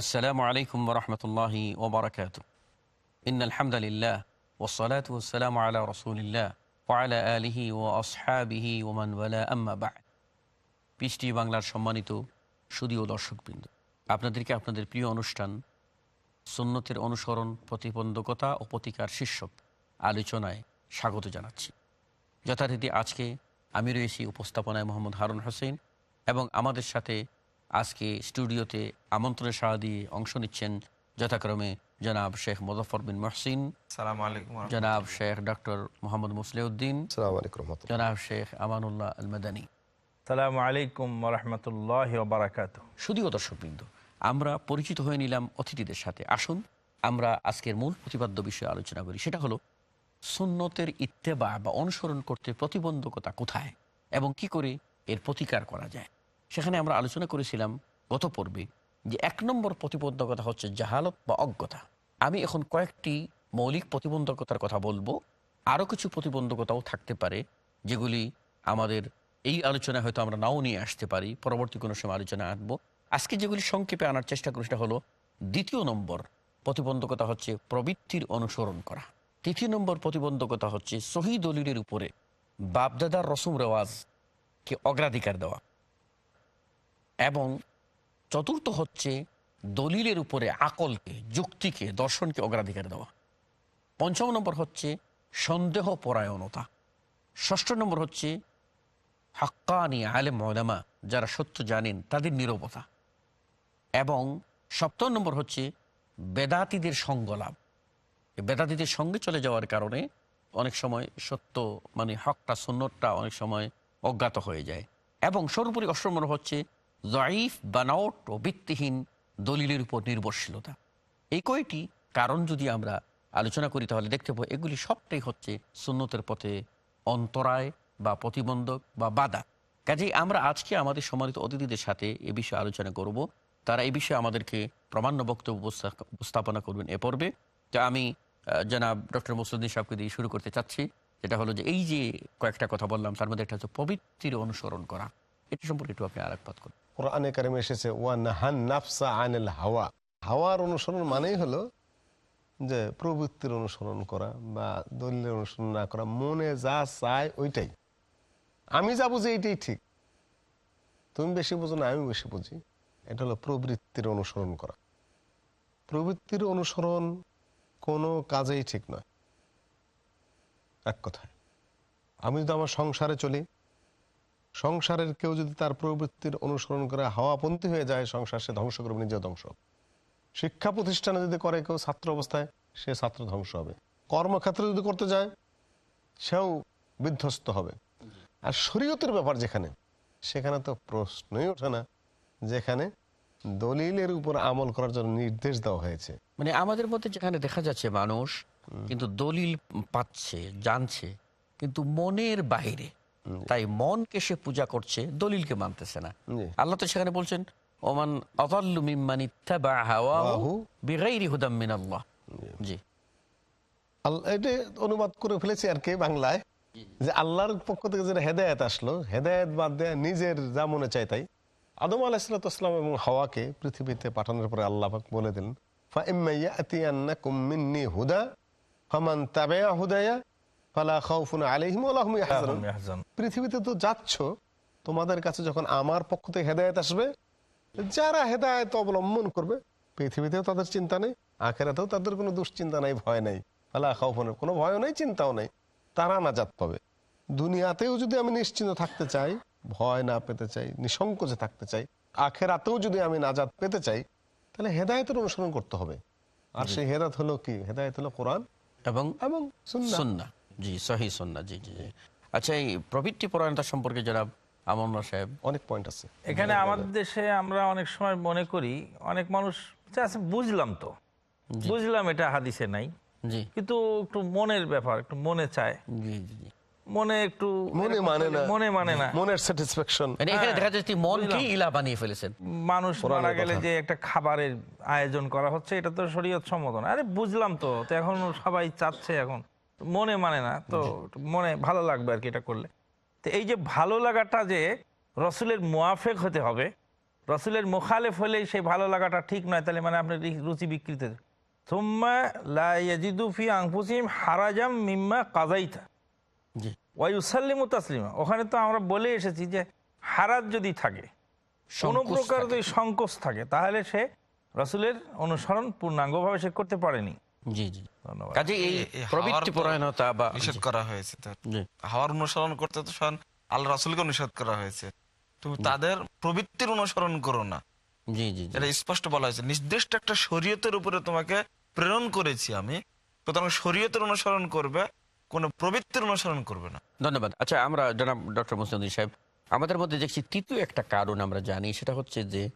আসসালামু আলাইকুম রহমতুল্লাহি ওবরাকাত ইন আলহামদুলিল্লাহ ওসলাত ওসালাম আলা রসুলিল্লাহ ওয়ালা আলিহি ও আসহাবিহি ওমান ওয়ালা আম্মা বা পিসটি বাংলার সম্মানিত সুদীয় দর্শকবৃন্দ। আপনাদেরকে আপনাদের প্রিয় অনুষ্ঠান, সুন্নতের অনুসরণ, প্রতিবন্ধকতা ও প্রতিকার শীর্ষক আলোচনায় স্বাগত জানাচ্ছি। যথারীতি আজকে আমি রয়েছি উপস্থাপনায় মোহাম্মদ হারুন হোসেন এবং আমাদের সাথে আজকে স্টুডিওতে আমন্ত্রণের সাড়া দিয়ে অংশ নিচ্ছেন যথাক্রমে জনাব শেখ মুজফর বিন মহসিন জনাব শেখ ডক্টর মোহাম্মদ মুসলিউদ্দিন সালাম আলাইকুম রহমতুল্লাহ। জনাব শেখ আমানুল্লাহ আল মাদানী সালাম আলাইকুম রহমতুল্লাহ বারাকাত শুধুও দর্শকবৃন্দ আমরা পরিচিত হয়ে নিলাম অতিথিদের সাথে। আসুন আমরা আজকের মূল প্রতিপাদ্য বিষয়ে আলোচনা করি। সেটা হলো সুন্নতের ইত্তেবা বা অনুসরণ করতে প্রতিবন্ধকতা কোথায় এবং কি করে এর প্রতিকার করা যায়? সেখানে আমরা আলোচনা করেছিলাম গত পর্বে যে এক নম্বর প্রতিবন্ধকতা হচ্ছে জাহালত বা অজ্ঞতা। আমি এখন কয়েকটি মৌলিক প্রতিবন্ধকতার কথা বলব। আরও কিছু প্রতিবন্ধকতাও থাকতে পারে, যেগুলি আমাদের এই আলোচনায় হয়তো আমরা নাও নিয়ে আসতে পারি। পরবর্তী কোনো সময় আলোচনা আনব আজকে যেগুলি সংক্ষেপে আনার চেষ্টা করি সেটা হলো, দ্বিতীয় নম্বর প্রতিবন্ধকতা হচ্ছে প্রবৃত্তির অনুসরণ করা। তৃতীয় নম্বর প্রতিবন্ধকতা হচ্ছে সহি দলিলের উপরে বাপদাদার রসুম রেওয়াজকে অগ্রাধিকার দেওয়া। এবং চতুর্থ হচ্ছে দলিলের উপরে আকলকে, যুক্তিকে, দর্শনকে অগ্রাধিকার দেওয়া। পঞ্চম নম্বর হচ্ছে সন্দেহ পরায়ণতা। ষষ্ঠ নম্বর হচ্ছে হাক্কানি আলেম মলামা, যারা সত্য জানেন, তাদের নিরবতা। এবং সপ্তম নম্বর হচ্ছে বেদাতিদের সঙ্গলাভ। এই বেদাতিদের সঙ্গে চলে যাওয়ার কারণে অনেক সময় সত্য মানে হকটা, সুন্নতটা অনেক সময় অজ্ঞাত হয়ে যায়। এবং সর্বোপরি নম্বর হচ্ছে জয়ীফ বানাওট ও ভিত্তিহীন দলিলের উপর নির্ভরশীলতা। এই কয়টি কারণ যদি আমরা আলোচনা করি, তাহলে দেখতে পাবো এগুলি সবটাই হচ্ছে সুন্নতের পথে অন্তরায় বা প্রতিবন্ধক বা বাধা। কাজেই আমরা আজকে আমাদের সম্মানিত অতিথিদের সাথে এ বিষয়ে আলোচনা করব। তারা এই বিষয়ে আমাদেরকে প্রমাণ্য বক্তব্য উপস্থাপনা করবেন এ পর্বে। তো আমি জনাব ডক্টর মুসুদ্দিন সাহেবকে দিয়ে শুরু করতে চাচ্ছি। যেটা হলো যে এই যে কয়েকটা কথা বললাম, তার মধ্যে একটা হচ্ছে পবিত্রির অনুসরণ করা। এটা সম্পর্কে একটু আপনি আলোকপাত করুন। কোরআনে কারিমে এসেছে, ওয়া নাহান নাফসা আনিল হাওয়া। হাওয়ার অনুসরণ মানেই হলো যে প্রবৃত্তির অনুসরণ করা বা দলিলের অনুসরণ না করা, মনে যা চায় ওইটাই। আমি যা বুঝি এইটাই ঠিক। তুমি বেশি বুঝো না আমি বেশি বুঝি। এটা হলো প্রবৃত্তির অনুসরণ করা। প্রবৃত্তির অনুসরণ কোনো কাজেই ঠিক নয়। এক কথায়, আমি যদি আমার সংসারে চলি সংসারের কেউ যদি তার প্রবৃত্তির অনুসরণ করে হাওয়াপন্থী হয়ে যায় সংসার সে ধ্বংস করবে নিজে ধ্বংস। শিক্ষা প্রতিষ্ঠানে যদি করে কেউ ছাত্র অবস্থায় সে ছাত্র ধ্বংস হবে। কর্মক্ষেত্রে যদি করতে যায় সেও বিধ্বস্ত হবে। আর শরীয়তের ব্যাপার যেখানে সেখানে তো প্রশ্নই ওঠে না। যেখানে দলিলের উপর আমল করার জন্য নির্দেশ দেওয়া হয়েছে। মানে আমাদের মধ্যে যেখানে দেখা যাচ্ছে মানুষ কিন্তু দলিল পাচ্ছে জানছে কিন্তু মনের বাইরে তাই মনকে সে পূজা করছে দলিলকে মানতেছে না। আল্লাহ তো সেখানে বলছেন ওমান অদল্লু জি। এটা অনুবাদ করে ফেলেছে আর কি বাংলায় যে আল্লাহর পক্ষ থেকে যেটা হেদায়ত আসলো হেদায়ত বাদ দেয় নিজের যা মনে চাই তাই। আদম আলাহিসাম এবং হাওয়াকে পৃথিবীতে পাঠানোর পরে আল্লাহ বলে দিলেন হুদা হমান তাবেয়া হুদায়া ফালা পৃথিবীতে তো যাচ্ছ তোমাদের কাছে যখন আমার পক্ষ থেকে হেদায়েত আসবে যারা হেদায়েত অবলম্বন করবে পৃথিবীতেও তাদের চিন্তা নেই আখেরাতেও তাদের কোনো দুশ্চিন্তা নাই ভয় নাই। ফালা খাউফুনের কোনো ভয়ও নেই চিন্তাও নেই। তারা নাজাত পাবে। দুনিয়াতেও যদি আমি নিশ্চিন্ত থাকতে চাই ভয় না পেতে চাই নিঃসংকোচে থাকতে চাই আখেরাতেও যদি আমি নাজাত পেতে চাই তাহলে হেদায়তের অনুসরণ করতে হবে। আর সেই হেদায়ত হলো কি? হেদায়ত হলো কোরআন এবং এবং সুন্না জি সহি সন্না জি জি জি। আচ্ছা এই প্রবৃত্তি পরায়ণতা সম্পর্কে যারা আমন্না সাহেব। অনেক পয়েন্ট আছে। এখানে আমাদের দেশে আমরা অনেক সময় মনে করি অনেক মানুষ আছে বুঝলাম তো। বুঝলাম এটা হাদিসে নাই। কিন্তু একটু মনের ব্যাপার একটু মনে চায়। জি জি জি। মনে একটু মনে মানে না। মনে মানে না। মনের স্যাটিসফ্যাকশন মানে এখানে হ্যাঁ, দেখা যাচ্ছে মনকে ইলা বানিয়ে ফেলেছেন। মানুষ মারা গেলে যে একটা খাবারের আয়োজন করা হচ্ছে এটা তো শরীয়ত সম্মত না। আরে বুঝলাম তো তো এখন সবাই চাচ্ছে এখন। মনে মানে না তো মনে ভালো লাগবে আর কি এটা করলে। তো এই যে ভালো লাগাটা যে রসুলের মোয়াফেক হতে হবে রসুলের মোখালেফ হলেই সেই ভালো লাগাটা ঠিক নয় তাহলে মানে আপনার রুচি বিকৃত। সোম্মা লাইয়াজিদুফি আংফুসিম হারাজাম মিম্মা কাজাইতা জি। ওয়াইউসাল্লিমু তাসলিমা। ওখানে তো আমরা বলে এসেছি যে হারাত যদি থাকে কোনো প্রকার যদি সংকোচ থাকে তাহলে সে রসুলের অনুসরণ পূর্ণাঙ্গভাবে সে করতে পারেনি। জি জি। কাজে এই এই- এই প্রবৃত্তি পরায়ণতা বা নিষেধ করা হয়েছে হাওয়ার অনুসরণ করতে তো স্বয়ং আল্লাহ রাসুলকে নিষেধ করা হয়েছে। তুমি তাদের প্রবৃত্তির অনুসরণ করো না। জি জি জি। এটা স্পষ্ট বলা হয়েছে। নির্দিষ্ট একটা শরীয়তের উপরে তোমাকে প্রেরণ করেছি আমি। সুতরাং শরীয়তের অনুসরণ করবে কোনো প্রবৃত্তির অনুসরণ করবে না। ধন্যবাদ। আচ্ছা আমরা জনাব ডক্টর মুসলিম সাহেব আমাদের মধ্যে দেখছি তৃতীয় একটা কারণ আমরা জানি সেটা হচ্ছে যে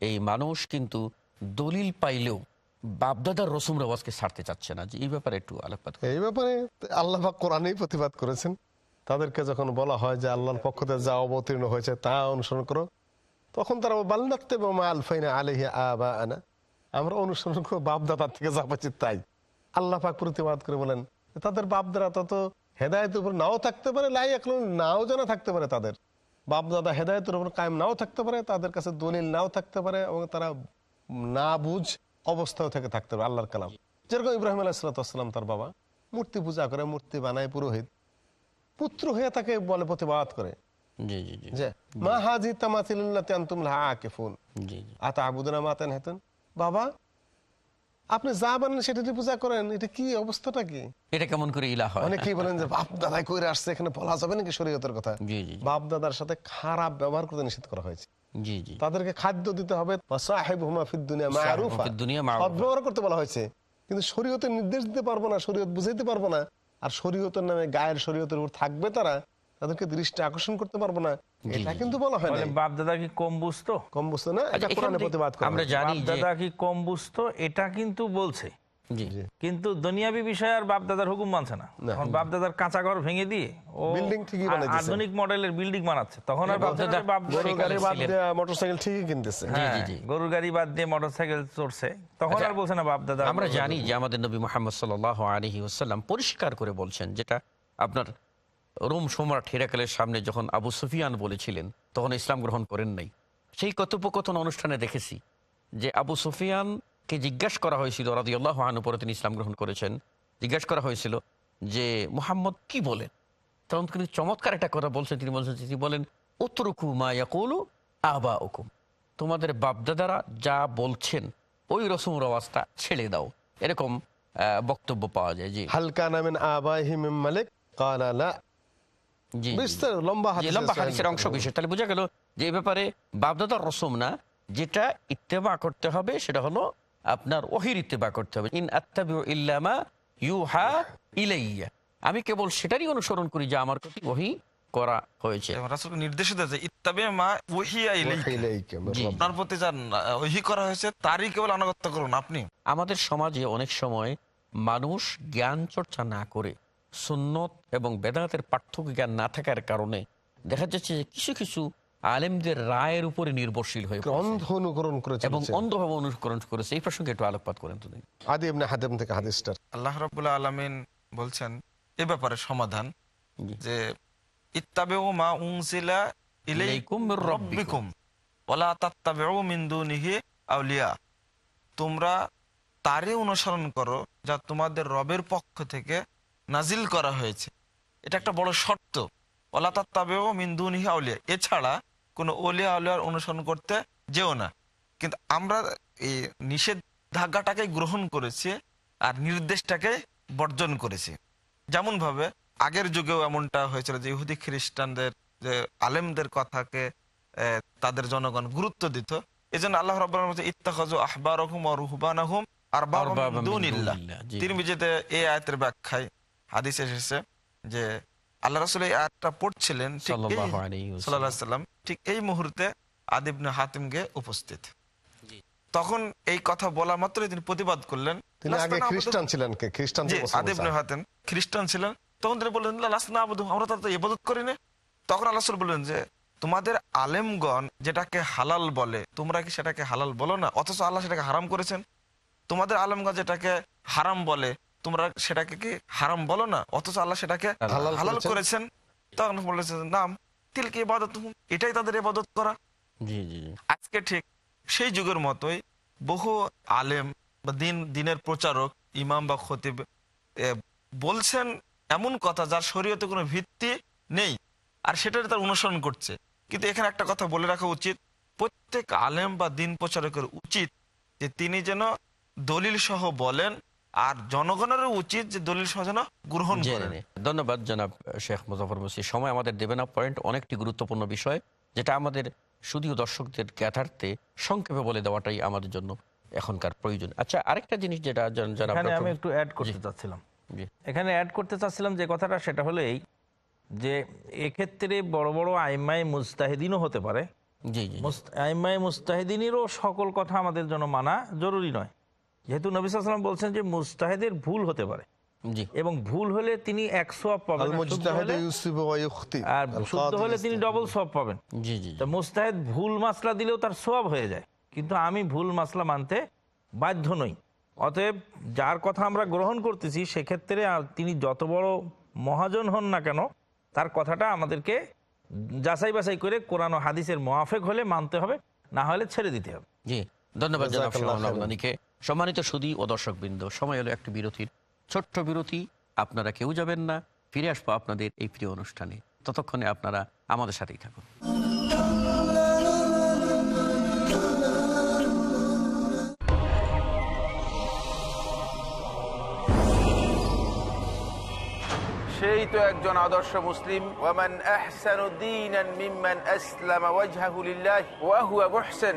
এই মানুষ কিন্তু দলিল পাইলেও বাপদাদার রসুম রেওয়াজকে ছাড়তে চাচ্ছে না। যে এই ব্যাপারে একটু আলোকপাত এই ব্যাপারে আল্লাহ কোরআনেই প্রতিবাদ করেছেন। তাদেরকে যখন বলা হয় যে আল্লাহর পক্ষ থেকে যা অবতীর্ণ হয়েছে তা অনুসরণ করো, তখন তারা বাল্লাতে মা আলফাইনা আলহি আবা আনা আমরা অনুসরণ করব বাপদাদার থেকে, যা পাচ্ছি তাই। আল্লাহ পাক প্রতিবাদ করে বলেন, তাদের বাপদারা তত হেদায়তের উপর নাও থাকতে পারে লাই এখন নাও জানা থাকতে পারে তাদের। বাপদাদা হেদায়তের উপর কায়েম নাও থাকতে পারে, তাদের কাছে দলিল নাও থাকতে পারে, এবং তারা না বুঝ অবস্থাও থেকে থাকতে পারে আল্লাহর কালাম। যেরকম ইব্রাহিম আলাহিসাল্লাম তার বাবা মূর্তি পূজা করে মূর্তি বানায় পুরোহিত। পুত্র হয়ে তাকে বলে প্রতিবাদ করে। জি জি জি। যে মা হাজি তামাতিল্লাহ আনতুম লাহা আকিফুন। জি জি। আতা আবুদনা মাতেন হেতেন বাবা আপনি যা বানান সেটা দিয়ে পূজা করেন এটা কি অবস্থাটা কি? এটা কেমন করে ইলা হয়? অনেকেই বলেন যে বাপ দাদাই কইরে আসছে এখানে বলা যাবে নাকি শরীয়তের কথা? জি জি জি, বাপ দাদার সাথে খারাপ ব্যবহার করতে নিষেধ করা হয়েছে। জি জি। তাদেরকে খাদ্য দিতে হবে। ওয়াসাহিবহুমা ফিদ দুনিয়া মা'রুফা। ফিদ দুনিয়া মা'রুফা। সদ্ব্যবহার করতে বলা হয়েছে। কিন্তু শরীয়তের নির্দেশ দিতে পারব না শরীয়ত বুঝাইতে পারব না। আর শরীয়তের নামে গায়ের শরীয়তের উপর থাকবে তারা তাদেরকে দৃষ্টি আকর্ষণ করতে পারব না। এটা কিন্তু বলা হয় না বাপ দাদা কি কম বুঝতো কম বুঝতে না? আচ্ছা, এটা কোরআনে প্রতিবাদ করা আমরা জানি বাপ দাদা কি কম বুঝতো এটা কিন্তু বলছে। কিন্তু দুনিয়াবি বিষয়ে আর বাপ দাদার হুকুম মানছে না। না। এখন বাপ দাদার কাঁচা ঘর ভেঙে দিয়ে ও Building ঠিকই বানাইতেছে। আধুনিক মডেলের বিল্ডিং বানাচ্ছে। তখন আর বাপ দাদা বাপ গরুর গাড়ি বাদ দিয়ে মোটরসাইকেল ঠিকই কিনতেছে। হ্যাঁ, জি। গরুর গাড়ি বাদ দিয়ে মোটরসাইকেল চড়ছে। তখন আচ্ছা, আর বলছে না বাপ দাদা আমরা জানি যে আমাদের নবী মোহাম্মদ সাল আলহি ওসাল্লাম পরিষ্কার করে বলছেন যেটা আপনার রোম সম্রাট হেরাকালের সামনে যখন আবু সুফিয়ান বলেছিলেন তখন ইসলাম গ্রহণ করেন নাই। সেই কথোপকথন অনুষ্ঠানে দেখেছি যে আবু সুফিয়ানকে জিজ্ঞাসা করা হয়েছিল রাদিয়াল্লাহু আনহু পরে তিনি ইসলাম গ্রহণ করেছেন। জিজ্ঞাসা করা হয়েছিল যে মোহাম্মদ কি বলেন? তখন তিনি চমৎকার একটা কথা বলছেন। তিনি বলছেন তিনি বলেন উত্তরকু মা ইয়াকুলু আবা উকুম তোমাদের বাপদাদারা যা বলছেন ওই রসম রওয়াজটা ছেড়ে দাও। এরকম বক্তব্য পাওয়া যায় জি। হালকা নামেন আবাহি মিম মালিক কালা লা। জি জি। বিস্তার লম্বা যে লম্বা হাদিসের অংশ বিশেষ। তাহলে বোঝা গেল যে ব্যাপারে বাপদাদার রসম না যেটা ইত্তেবা করতে হবে সেটা হলো আপনার ওহির ইত্তেবা করতে হবে। ইন ইল্লামা ইউহা ইলাইয়া। আমি কেবল সেটারই অনুসরণ করি যা আমার প্রতি ওহি করা হয়েছে। নির্দেশিত হয়েছে ইত্তাবে মা ওহিয়া ইলাইকা। আপনার প্রতি যা ওহি করা হয়েছে তারই কেবল আনুগত্য করুন। আপনি? আমাদের সমাজে অনেক সময় মানুষ জ্ঞান চর্চা না করে সুন্নত এবং বেদান্তের পার্থক্য জ্ঞান না থাকার কারণে দেখা যাচ্ছে যে কিছু কিছু আলেমদের রায়ের উপরে নির্ভরশীল হয়ে অন্ধ অনুকরণ করে এবং অন্ধভাবে অনুকরণ করেছে। এই প্রসঙ্গে একটু আলোকপাত করেন তো দেখি। আদি ইবনে হাতেম থেকে হাদিসটার আল্লাহ রাবুল্লাহ আলমিন বলছেন এ ব্যাপারে সমাধান যে ইত্তাবেউ মা উনসিলা ইলাইকুম মির রাব্বিকুম। ওয়ালা তাত্তাবিউ মিন দুনিহি আউলিয়া। তোমরা তারই অনুসরণ করো যা তোমাদের রবের পক্ষ থেকে নাজিল করা হয়েছে। এটা একটা বড় শর্ত। ওলা তাত্তাবেউ মিন দুনিহি আউলিয়া। এছাড়া কোনো ওলিয়া আউলিয়ার অনুসরণ করতে যেও না। কিন্তু আমরা এই নিষেধাজ্ঞাটাকে গ্রহণ করেছি আর নির্দেশটাকে বর্জন করেছি। যেমন ভাবে আগের যুগেও এমনটা হয়েছিল যে ইহুদি খ্রিস্টানদের যে আলেমদের কথাকে তাদের জনগণ গুরুত্ব দিত। এই জন্য আল্লাহ রব্বাহ ইত্তাখাজু আহবার রহুম রুহবান আহম আর দুনিল্লাহ, জি। তিরমিজিতে এই আয়াতের ব্যাখ্যায় হাদিস এসেছে যে আল্লাহ রাসূল এই আয়াতটা পড়ছিলেন ঠিক এই- সাল্লাল্লাহু আলাইহি ওয়াসাল্লাম। সাল্লাল্লাহু আলাইহি সাল্লাম ঠিক এই মুহূর্তে আদিবনে হাতিমকে উপস্থিত। তখন এই কথা বলা মাত্রই তিনি প্রতিবাদ করলেন। তিনি আগে লাস্তানা আবুদু- খ্রিস্টান ছিলেন কে? খ্রিস্টান জি থেকে মুসলমান আদিবনে হয়েছেন। খ্রিস্টান ছিলেন। তখন তিনি বললেন লাসনা আবুদু আমরা তো ইবাদত করি না। তখন আল্লাহ বললেন যে তোমাদের আলেমগণ যেটাকে হালাল বলে তোমরা কি সেটাকে হালাল বলো না? অথচ আল্লাহ সেটাকে হারাম করেছেন। তোমাদের আলেমগণ যেটাকে হারাম বলে তোমরা সেটাকে কি হারাম বলো না অথচ আল্লাহ সেটাকে হালাল করেছেন। তখন বলেছেন নাম তিলকে ইবাদত এটাই তাদের ইবাদত করা। আজকে ঠিক সেই যুগের মতোই বহু আলেম বা দিন দিনের প্রচারক ইমাম বা খতিব বলছেন এমন কথা যার শরীয়তে কোনো ভিত্তি নেই আর সেটার তার অনুসরণ করছে কিন্তু এখানে একটা কথা বলে রাখা উচিত প্রত্যেক আলেম বা দিন প্রচারকের উচিত যে তিনি যেন দলিল সহ বলেন আর জনগণেরও উচিত যে দলিল সহ যেন গ্রহণ ধন্যবাদ জনাব শেখ মুজাফর মুসি। সময় আমাদের দেবে না। পয়েন্ট অনেকটি গুরুত্বপূর্ণ বিষয় যেটা আমাদের শুধুও দর্শকদের জ্ঞাতার্থে সংক্ষেপে বলে দেওয়াটাই আমাদের জন্য এখনকার প্রয়োজন। আচ্ছা আরেকটা জিনিস যেটা জনাব আমি একটু অ্যাড করতে চাচ্ছিলাম। জি। এখানে অ্যাড করতে চাচ্ছিলাম যে কথাটা সেটা হলো এই যে এক্ষেত্রে বড় বড় আইমাই মুস্তাহিদিনও হতে পারে। জি জি মুস্ত- আইমাই মুস্তাহিদিনেরও সকল কথা আমাদের জন্য মানা জরুরি নয়। যেহেতু নবী সাল্লাম বলছেন যে মুস্তাহিদের ভুল হতে পারে। জি। এবং ভুল হলে তিনি একশো পাবেন আল আর শুদ্ধ হলে- তিনি ডবল সব পাবেন। জি জি তো মুস্তাহেদ ভুল মাসলা দিলেও তার সব হয়ে যায়। কিন্তু আমি ভুল মাসলা মানতে বাধ্য নই। অতএব যার কথা আমরা গ্রহণ করতেছি সেক্ষেত্রে আর তিনি যত বড় মহাজন হন না কেন তার কথাটা আমাদেরকে যাচাই বাছাই করে কোরআন হাদিসের মোয়াফেক হলে মানতে হবে না হলে ছেড়ে দিতে হবে। জি ধন্যবাদ সম্মানিত সুদী ও দর্শক বৃন্দ সময় হলো একটি বিরতির। ছোট্ট বিরতি আপনারা কেউ যাবেন না ফিরে আসব আপনাদের এই প্রিয় অনুষ্ঠানে। ততক্ষণে আপনারা আমাদের সাথেই থাকুন। সেই তো একজন আদর্শ মুসলিম। ওয়ামান আহসানু দীনান মিম্মান আসলামা ওয়াজহাহু লিল্লাহ ওয়া হুয়া মুহসিন।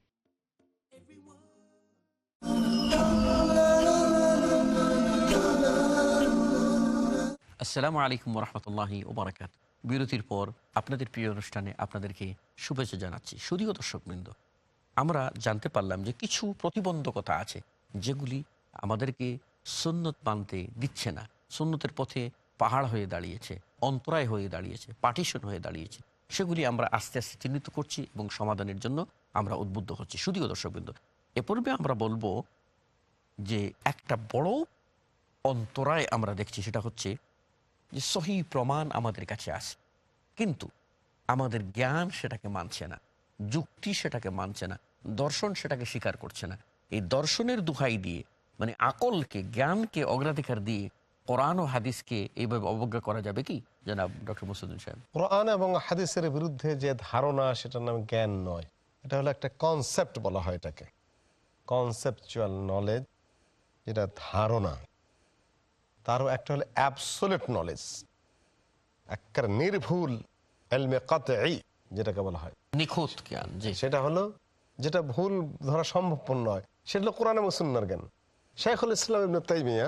আসসালামু আলাইকুম রহমতুল্লাহি ওবরাকাত। বিরতির পর আপনাদের প্রিয় অনুষ্ঠানে আপনাদেরকে শুভেচ্ছা জানাচ্ছি। শুধুও দর্শকবৃন্দ, আমরা জানতে পারলাম যে কিছু প্রতিবন্ধকতা আছে যেগুলি আমাদেরকে সুন্নত মানতে দিচ্ছে না। সুন্নতের পথে পাহাড় হয়ে দাঁড়িয়েছে, অন্তরায় হয়ে দাঁড়িয়েছে পার্টিশন হয়ে দাঁড়িয়েছে। সেগুলি আমরা আস্তে আস্তে চিহ্নিত করছি এবং সমাধানের জন্য আমরা উদ্বুদ্ধ হচ্ছি। শুধুও দর্শকবৃন্দ, এ পূর্বে আমরা বলব যে একটা বড় অন্তরায় আমরা দেখছি, সেটা হচ্ছে যে সহি প্রমাণ আমাদের কাছে আছে। কিন্তু আমাদের জ্ঞান সেটাকে মানছে না, যুক্তি সেটাকে মানছে না, দর্শন সেটাকে স্বীকার করছে না। এই দর্শনের দুহাই দিয়ে মানে আকলকে, জ্ঞানকে অগ্রাধিকার দিয়ে কোরআন ও হাদিসকে এইভাবে অবজ্ঞা করা যাবে কি? জনাব ডক্টর মুসুদ্দিন সাহেব। কোরআন এবং হাদিসের বিরুদ্ধে যে ধারণা, সেটার নাম জ্ঞান নয়। এটা হলো একটা কনসেপ্ট বলা হয় এটাকে। কনসেপচুয়াল নলেজ যেটা ধারণা। তারও একটা হলো অ্যাবসোলেট নলেজ একটা নির্ভুল এলমে যেটাকে বলা হয়। নিখুঁত জ্ঞান সেটা হলো যেটা ভুল ধরা সম্ভবপর নয় সেটা হলো কোরআন এবং সুন্নার জ্ঞান। শেখুল ইসলাম ইবনে তাইমিয়া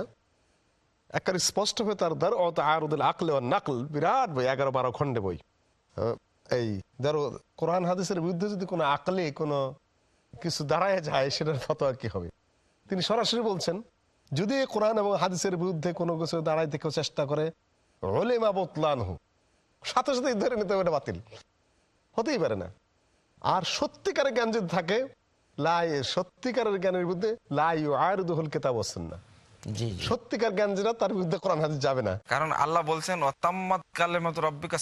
একেবারে স্পষ্ট হয়ে তার দার অত আর আরুদুল আকলে ও নাকল বিরাট বই এগারো বারো খণ্ডে বই। এই ধরো কোরআন হাদিসের বিরুদ্ধে যদি কোনো আকলে কোনো কিছু দাঁড়ায় যায় সেটার ফতোয়া কি হবে? তিনি সরাসরি বলছেন যদি কোরআন এবং হাদিসের বিরুদ্ধে কোনো কিছু দাঁড়াইতে কেউ চেষ্টা করে ওলেমা বোতলান হোক সাথে সাথে ধরে নিতে হবে বাতিল। হতেই পারে না। আর সত্যিকারের জ্ঞান যদি থাকে লাই সত্যিকারের জ্ঞানের বিরুদ্ধে লাই আর দুহুল কেতাব না সত্যিকার জ্ঞান যেটা তার বিরুদ্ধে কোরআন হাদিস যাবে না। কারণ আল্লাহ বলছেন অতাম্মাত কালেমাত রব্বিকা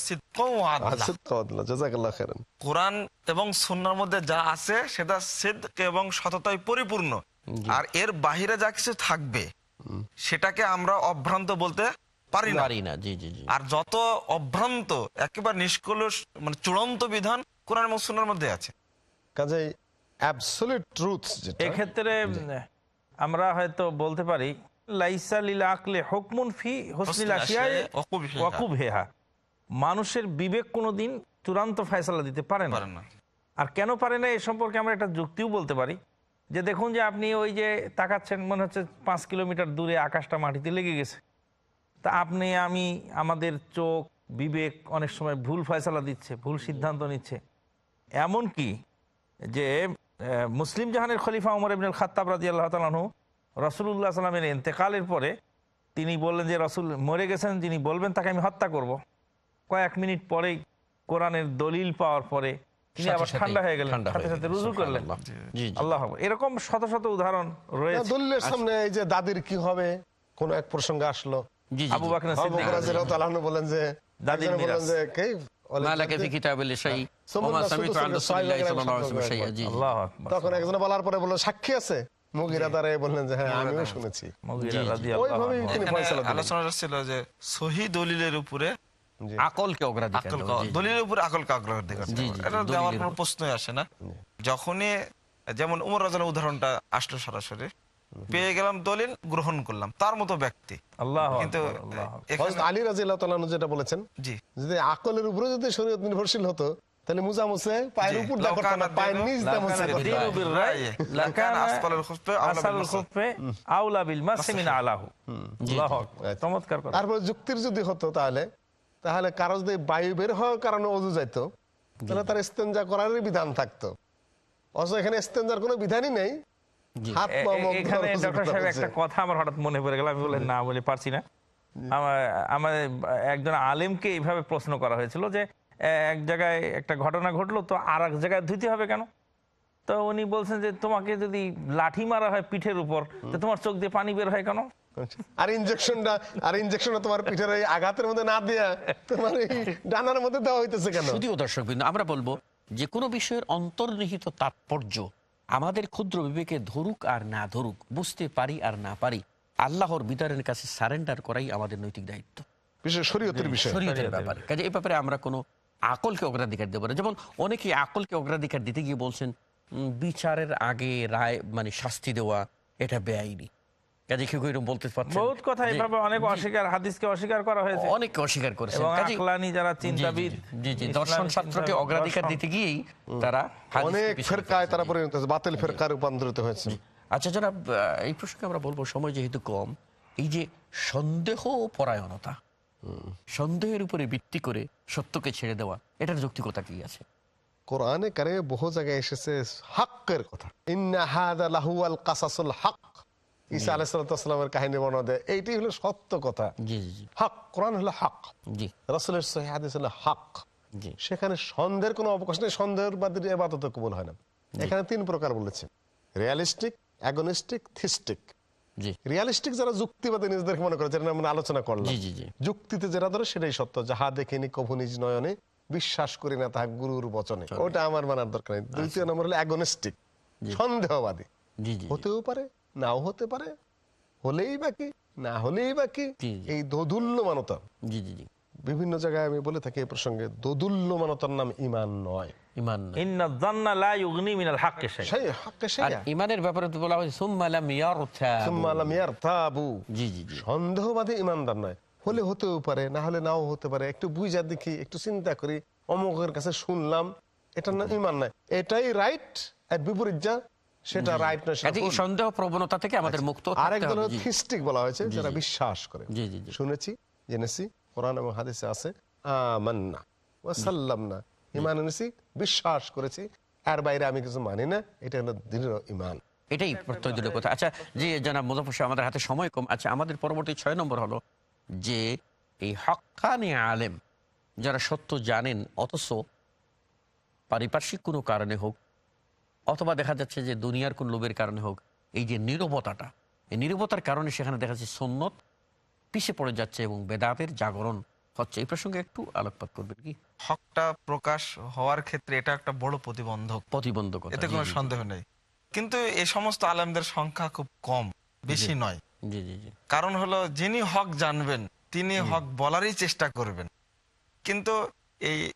জাযাকাল্লাহ খাইরান। কোরআন এবং সুন্নার মধ্যে যা আছে সেটা সিদ্ক এবং সততায় পরিপূর্ণ। আর এর বাহিরে যা কিছু থাকবে সেটাকে আমরা অভ্রান্ত বলতে পারি না। পারি জি জি জি। আর যত অভ্রান্ত একেবারে নিষ্কলুষ মানে চূড়ান্ত বিধান কোরআন এবং সুন্নার মধ্যে আছে। কাজেই অ্যাবসলিউট ট্রুথ এক্ষেত্রে আমরা হয়তো বলতে পারি লাইসা লিল আকলে হুকমুন ফি হোসনিল আশিয়ায় ওয়াকুবিহা। ওয়াকুব হেহা মানুষের বিবেক কোনোদিন চূড়ান্ত ফয়সালা দিতে পারে না। আর কেন পারে না এ সম্পর্কে আমরা একটা যুক্তিও বলতে পারি। যে দেখুন যে আপনি ওই যে তাকাচ্ছেন মনে হচ্ছে পাঁচ কিলোমিটার দূরে আকাশটা মাটিতে লেগে গেছে। তা আপনি আমি আমাদের চোখ বিবেক অনেক সময় ভুল ফয়সালা দিচ্ছে ভুল সিদ্ধান্ত নিচ্ছে। এমন কি যে মুসলিম জাহানের খলিফা উমর ইবনুল খাত্তাব রাজি আল্লাহ তালু রসুল্লাহ সাল্লামের এতেকালের পরে তিনি বললেন যে রসুল মরে গেছেন যিনি বলবেন তাকে আমি হত্যা করব। কয়েক মিনিট পরেই কোরআনের দলিল পাওয়ার পরে তিনি আবার ঠান্ডা হয়ে গেলেন সাথে সাথে রুজু করলেন। সুবহানাল্লাহ। জি জি। আল্লাহ এরকম শত শত উদাহরণ রয়েছে। দলিলের সামনে এই যে দাদির কি হবে? কোন এক প্রসঙ্গে আসলো। আবু। বাকর বলেন যে দাদির একজনে যে কে। তখন বলার পরে বলল সাক্ষী আছে? মুগিরা দাঁড়ায় বললেন যে হ্যাঁ আমিও শুনেছি। মুগিরা রাদিয়াল্লাহু ওইভাবেই আনহু। তিনি এখানে ফয়সালা দিলেন। আলোচনাটা ছিল যে সহি দলিলের উপরে আকলকে অগ্রাধিকার আকল দাও, জি, জি। দলিলের উপরে আকলকে আগ্রহ দেখাতে জি, হবে। জি, এটা দেওয়ার কোনো প্রশ্নই আসে না। যখনই যেমন উমর রাজানের উদাহরণটা আসলো সরাসরি পেয়ে গেলাম দলিল গ্রহণ করলাম। তার মতো ব্যক্তি। আল্লাহ কিন্তু আলী রাদিয়াল্লাহু তাআলা আনহু যেটা বলেছেন জি। যদি আকলের উপরে যদি শরীয়ত নির্ভরশীল হতো তাহলে মুজা মুছে পায়ের উপর দা করতো না পায়ের নিচ দা মুছে দিনু বিল রায়, লাউকানা আসফালুল খুফফে আওলা বিল আসালুল মাসা। খুফফে আওলা বিল মাসি মিন আলাহু। আল্লাহু আকবার। আচ্ছা। চমৎকার কথা। তারপর যুক্তির যদি হতো তাহলে তাহলে কারও যদি বায়ু বের হওয়ার কারণে অজু যাইতো তাহলে তার ইস্তেঞ্জা করারই বিধান থাকতো। অথচ এখানে ইস্তেঞ্জার কোনো বিধানই নেই। এখানে ডক্টর সাহেব একটা কথা আমার হঠাৎ মনে পড়ে গেল আমি বলে না বলে পারছি না। আমার আমার একজন আলেমকে এইভাবে প্রশ্ন করা হয়েছিল যে এক জায়গায় একটা ঘটনা ঘটলো তো আর এক জায়গায় ধুইতে হবে কেন? তো উনি বলছেন যে তোমাকে যদি লাঠি মারা হয় পিঠের উপর তো তোমার চোখ দিয়ে পানি বের হয় কেন? আর ইনজেকশনটা আর ইনজেকশনটা তোমার পিঠের এই আঘাতের মধ্যে না দিয়া তোমার এই ডানার মধ্যে দেওয়া হইতেছে কেন? যদিও দর্শক বিন্দু আমরা বলব যে কোনো বিষয়ের অন্তর্নিহিত তাৎপর্য আমাদের ক্ষুদ্র বিবেকে ধরুক আর না ধরুক বুঝতে পারি আর না পারি আল্লাহর বিদারের কাছে সারেন্ডার করাই আমাদের নৈতিক দায়িত্ব। বিশেষ শরীয়তের বিষয়। শরীয়তের ব্যাপারে। কাজে এই ব্যাপারে আমরা কোনো আকলকে অগ্রাধিকার দেবো না। যেমন অনেকে আকলকে অগ্রাধিকার দিতে গিয়ে বলছেন বিচারের আগে রায় মানে শাস্তি দেওয়া এটা বেআইনি। কাজে কেউ কেউ এরকম বলতে পারছেন। বহুত কথা যে- অনেক অস্বীকার হাদিসকে অস্বীকার করা হয়েছে। অনেকে অস্বীকার করেছেন। এবং আকলানি যারা জি, জি, চিন্তাবিদ জি জি দর্শন শাস্ত্রকে অগ্রাধিকার দিতে গিয়েই তারা অনেক ফেরকায় তারা পরিণত হয়েছে বাতিল ফেরকায় রূপান্তরিত হয়েছে। আচ্ছা যারা এই প্রসঙ্গে আমরা বলব সময় যেহেতু কম এই যে সন্দেহ পরায়ণতা সন্দেহের উপরে ভিত্তি করে সত্যকে ছেড়ে দেওয়া এটার যৌক্তিকতা কি আছে? কোরআনে কারে বহু জায়গায় এসেছে হকের কথা। ইন্না হাদা লাহুয়াল কাসাসুল হক। ঈসা আলাইসালামের কাহিনী বর্ণনা দেয় এইটাই হলো সত্য কথা। জি জি হক কোরআন হলো হক। জি। রসুলের সহি হাদিস হলো হক। জি। সেখানে সন্দেহের কোনো অবকাশ নেই সন্দেহের বাদে এবাদত কবুল হয় না। এখানে তিন প্রকার বলেছে। Realistic agnostic থিস্টিক। জি। রিয়ালিস্টিক যারা যুক্তিবাদী নিজেদেরকে মনে করে যেটা আমরা আলোচনা করলাম। জি, জি, জি। যুক্তিতে যেটা ধরে সেটাই সত্য যাহা দেখেনি কভু নিজ নয়নে বিশ্বাস করি না তাহা গুরুর বচনে। ওটা আমার মানার দরকার নেই। দ্বিতীয় নম্বর হলো অ্যাগনিস্টিক সন্দেহবাদী। হতেও পারে নাও হতে পারে হলেই বাকি না হলেই বাকি। এই জি জি জি। বিভিন্ন জায়গায় আমি বলে থাকি এই প্রসঙ্গে দোদুল্যমানতার নাম ইমান নয়। ইমানের ব্যাপারে বলা সন্দেহবাদী ইমানদার হলে হতেও পারে না হলে নাও হতে পারে। একটু বুঝা দেখি একটু চিন্তা করি। অমুকের কাছে শুনলাম ইমান নয়। এটাই রাইট আর বিপরীত যা সেটা রাইট নয়। সন্দেহ প্রবণতা থেকে আমাদের মুক্ত হলো জি। থিস্টিক বলা হয়েছে যারা বিশ্বাস করে। জি, জি, জি। শুনেছি জেনেছি। কোরআন এবং হাদিসে আছে, আমান্না ইমান এনেছি, বিশ্বাস করেছি, এর বাইরে আমি কিছু মানি না, এটা হলো দৃঢ় ইমান। এটাই প্রত্যয় দিল কথা। আচ্ছা যে জানাব মুজাফর আমাদের হাতে সময় কম। আচ্ছা আমাদের পরবর্তী ছয় নম্বর হলো যে, এই হকানি আলেম, যারা সত্য জানেন, অথচ পারিপার্শ্বিক কোনো কারণে হোক, অথবা দেখা যাচ্ছে যে দুনিয়ার কোন লোভের কারণে হোক, এই যে নীরবতাটা, এই নীরবতার কারণে সেখানে দেখা যাচ্ছে সন্ন্যত পিছিয়ে পড়ে যাচ্ছে এবং বেদাতের জাগরণ হচ্ছে। এই প্রসঙ্গে একটু আলোকপাত করবেন কি? হকটা প্রকাশ হওয়ার ক্ষেত্রে এটা একটা বড় প্রতিবন্ধক। প্রতিবন্ধকতা এতে কোনো সন্দেহ নেই। কিন্তু এই সমস্ত আলেমদের সংখ্যা খুব কম বেশি নয়। জি জি জি। কারণ হলো যিনি হক জানবেন তিনি হক বলারই চেষ্টা করবেন। কিন্তু এই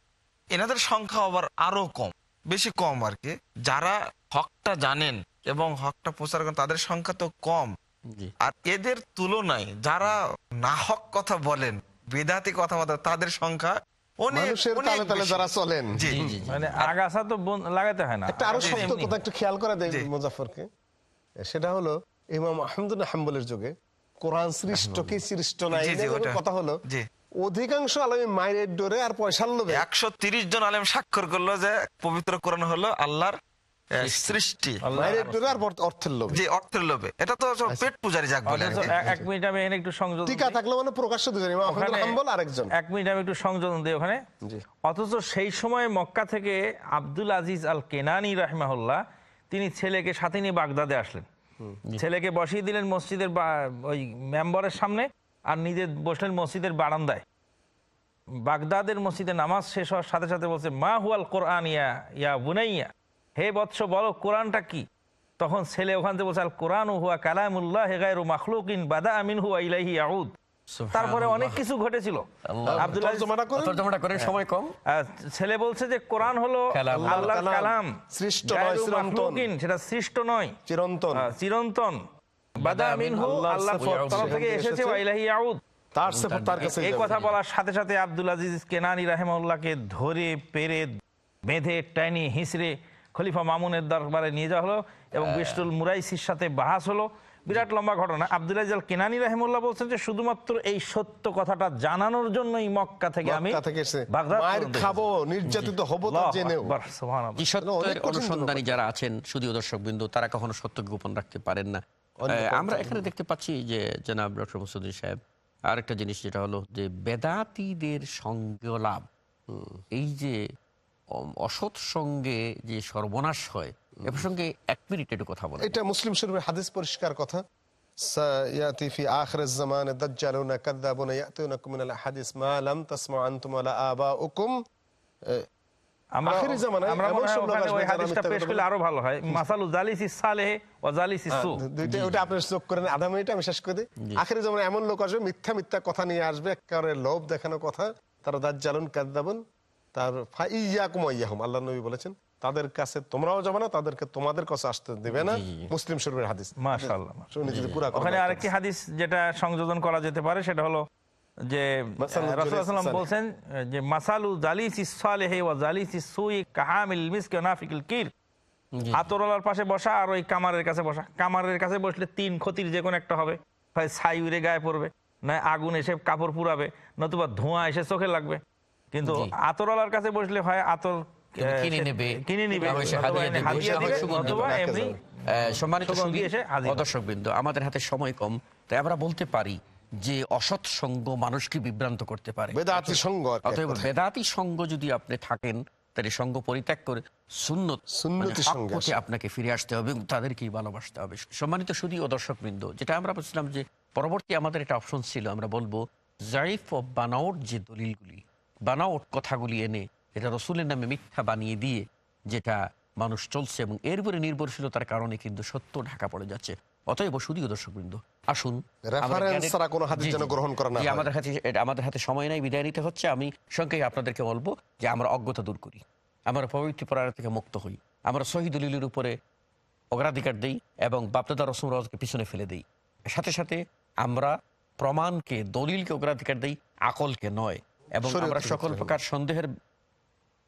এনাদের সংখ্যা আবার আরও কম বেশি কম আর কি। যারা হকটা জানেন এবং হকটা প্রচার করেন তাদের সংখ্যা তো কম। আর এদের তুলনায় যারা না হক কথা বলেন বেদাতি কথা বলেন তাদের সংখ্যা। মানে আগাছা তো লাগাতে হয় না। একটা আরও সত্য কথা একটু খেয়াল করে দেয় মুজাফরকে সেটা হলো ইমাম আহমদুল হাম্বলের যুগে কোরআন সৃষ্ট কি সৃষ্ট নাই। কথা হলো অধিকাংশ আলমী মায়ের ডোরে আর পয়সার লোভে একশো তিরিশ জন আলেম স্বাক্ষর করল যে পবিত্র কোরআন হলো আল্লাহর সৃষ্টি। মায়ের ডোরে আর অর্থের লোভে। যে অর্থের লোভে। এটা তো পেট পূজারি যাক বলে অথচ এক- এক মিনিট আমি একটু সংযোজন টিকা দিই। মানে প্রকাশ্য দুজন ইমাম আহমদুল ওখানে হাম্বল আরেকজন। এক মিনিট আমি একটু সংযোজন দিই ওখানে। অথচ সেই সময় মক্কা থেকে আব্দুল আজিজ আল কেনানি রাহমাহুল্লাহ তিনি ছেলেকে সাথে নিয়ে বাগদাদে আসলেন। ছেলেকে বসিয়ে দিলেন মসজিদের বা- ওই মেম্বরের সামনে আর নিজে বসলেন মসজিদের বারান্দায়। বাগদাদের মসজিদে নামাজ শেষ হওয়ার সাথে সাথে বলছে মা হুয়াল কোরআন ইয়া ইয়া বুনাইয়া। হে বৎস বলো কোরআনটা কি? তখন ছেলে ওখান থেকে বলছে আল কোরআন হুয়া কালামুল্লাহ হেগায়রু মাখলুকিন বাদা আমিন হুয়া ইলাইহি আউদ তারপরে অনেক কিছু ঘটেছিল। সময় কম? ছেলে বলছে যে কোরআন হলো কালাম। আল্লাহর কালাম। কালাম। সৃষ্ট নয়, গায়রু চিরন্তন। সেটা সৃষ্ট নয়। চিরন্তন। চিরন্তন। বাদা আল্লাহর সিফাত তরফ থেকে এসেছে। এসেছে। ওয়া ইলাইহি ইয়াউদ। তার সেফত তার কাছে এই কথা বলার সাথে সাথে আব্দুল আজিজ কেনানি রাহেমাউল্লাহকে ধরে পেরে বেঁধে টাইনি হিসড়ে খলিফা মামুনের দরবারে নিয়ে যাওয়া হলো এবং বিষ্টুল মুরাইসির সাথে বাহাস হলো। বিরাট লম্বা ঘটনা। আব্দুল আজিজ কেনানি রাহেমুল্লাহ বলছেন যে শুধুমাত্র এই সত্য কথাটা জানানোর জন্যই মক্কা থেকে আমি মক্কা থেকে এসে বাগদাদ মায়ের পর্যন্ত খাব নির্যাতিত হব অনুসন্ধানী যারা আছেন শুধু দর্শক বিন্দু তারা কখনো সত্য গোপন রাখতে পারেন না। আমরা এখানে দেখতে পাচ্ছি যে জনাব ডক্টর মুসুদ্দিন সাহেব আরেকটা জিনিস যেটা হলো যে বেদাতিদের সঙ্গ লাভ এই যে অসৎ সঙ্গে যে সর্বনাশ হয় এ প্রসঙ্গে এক মিনিট একটু কথা বলেন এটা মুসলিম শরীফের হাদিস পরিষ্কার কথা سياتي في اخر الزمان الدجالون كذابون ياتونكم من الاحاديث ما لم تسمعوا انتم ولا اباؤكم আমরা আখেরি জামানায় আমরা এমন মনে হয় সব লোক ওখানে আসবে ওই যারা হাদিসটা মিথ্যা পেশ কথা করলে বলে। আরো ভালো হয় মাসালু জালিসি সালেহ ও জালিসি সু দুইটা ওটা আপনি চোখ করেন আধা মিনিট আমি শেষ করে দিই আখেরি যেমন এমন লোক আসবে মিথ্যা মিথ্যা কথা নিয়ে আসবে একেবারে লোভ দেখানো কথা তারা দাজ্জালুন কাদ্দাবুন তার ফাইয়াকুম ইয়াহুম আল্লাহ নবী বলেছেন তাদের কাছে তোমরাও যাবে না তাদেরকে তোমাদের কাছে আসতে দেবে না মুসলিম শরীফের হাদিস। মাশাআল্লাহ শুনে যদি পুরা ওখানে আরেকটি হাদিস যেটা সংযোজন করা যেতে পারে সেটা হলো যে রাসূলুল্লাহ যে মাসালু সালেহি ওয়া সুই কাহামিল মিসক ওয়া নাফিকুল কির। আতরলার পাশে বসা আর ওই কামারের কাছে বসা। কামারের কাছে বসলে তিন ক্ষতির যে কোনো একটা হবে। হয় ছাই উড়ে গায়ে পড়বে না আগুন এসে কাপড় পুরাবে নতুবা ধোঁয়া এসে চোখে লাগবে। কিন্তু আতরলার কাছে বসলে হয় আতর কিনে নেবে, কিনে নিবে। সম্মানিত। দর্শক বিন্দু আমাদের হাতে সময় কম তাই আমরা বলতে পারি যে অসৎ সঙ্গ মানুষকে বিভ্রান্ত করতে পারে। বেদাতি সঙ্গ অতএব বেদাতি যদি আপনি থাকেন তাহলে সঙ্গ পরিত্যাগ করে সুন্নত সুন্নতি মানে। আপনাকে ফিরে আসতে হবে এবং তাদেরকেই ভালোবাসতে হবে। সম্মানিত সুদী ও দর্শক বৃন্দ যেটা আমরা বলছিলাম যে পরবর্তী আমাদের একটা অপশন ছিল আমরা বলব জাইফ ও বানাওট যে দলিলগুলি বানাওট কথাগুলি এনে এটা রসুলের নামে মিথ্যা বানিয়ে দিয়ে যেটা মানুষ চলছে এবং এর উপরে নির্ভরশীলতার কারণে কিন্তু সত্য ঢাকা পড়ে যাচ্ছে। অতএব সুদীয় দর্শক বৃন্দ আসুন। আমাদের হাতে আমাদের হাতে সময় নাই বিদায় নিতে হচ্ছে। আমি সংক্ষেপে আপনাদেরকে বলব যে আমরা অজ্ঞতা দূর করি। আমরা পবিত্র পরায়ণ থেকে মুক্ত হই। আমরা শহীদ দলিলের উপরে অগ্রাধিকার দেই এবং বাপদাদা রসম রজকে পিছনে ফেলে দেই। সাথে সাথে আমরা প্রমাণকে দলিলকে অগ্রাধিকার দেই আকলকে নয়। এবং আমরা সকল প্রকার সন্দেহের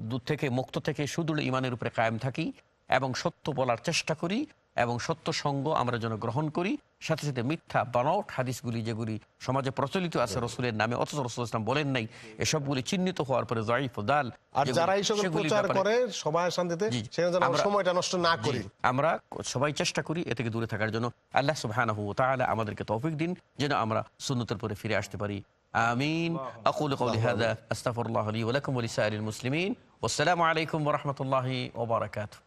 দূর থেকে মুক্ত থেকে সুদৃঢ় ইমানের উপরে কায়েম থাকি এবং সত্য বলার চেষ্টা করি এবং সত্য সঙ্গ আমরা যেন গ্রহণ করি। সাথে সাথে মিথ্যা বানাওট হাদিসগুলি যেগুলি সমাজে প্রচলিত আছে রসুলের নামে অথচ রসুল ইসলাম বলেন নাই এসবগুলি চিহ্নিত হওয়ার পরে জয়ীফ ও দাল। আর যারা এইসব প্রচার করে সবাই শান্তিতে আমরা সময়টা নষ্ট না করি। আমরা সবাই চেষ্টা করি এ থেকে দূরে থাকার জন্য। আল্লাহ সুবহানাহু তাআলা আমাদেরকে তৌফিক দিন যেন আমরা সুন্নতের পরে ফিরে আসতে পারি। আমিন আকুলু কওলি হাযা আস্তাগফিরুল্লাহ লি ওয়া লাকুম ওয়া লিসাইরিল মুসলিমিন ওয়াসসালামু আলাইকুম ওয়া রাহমাতুল্লাহি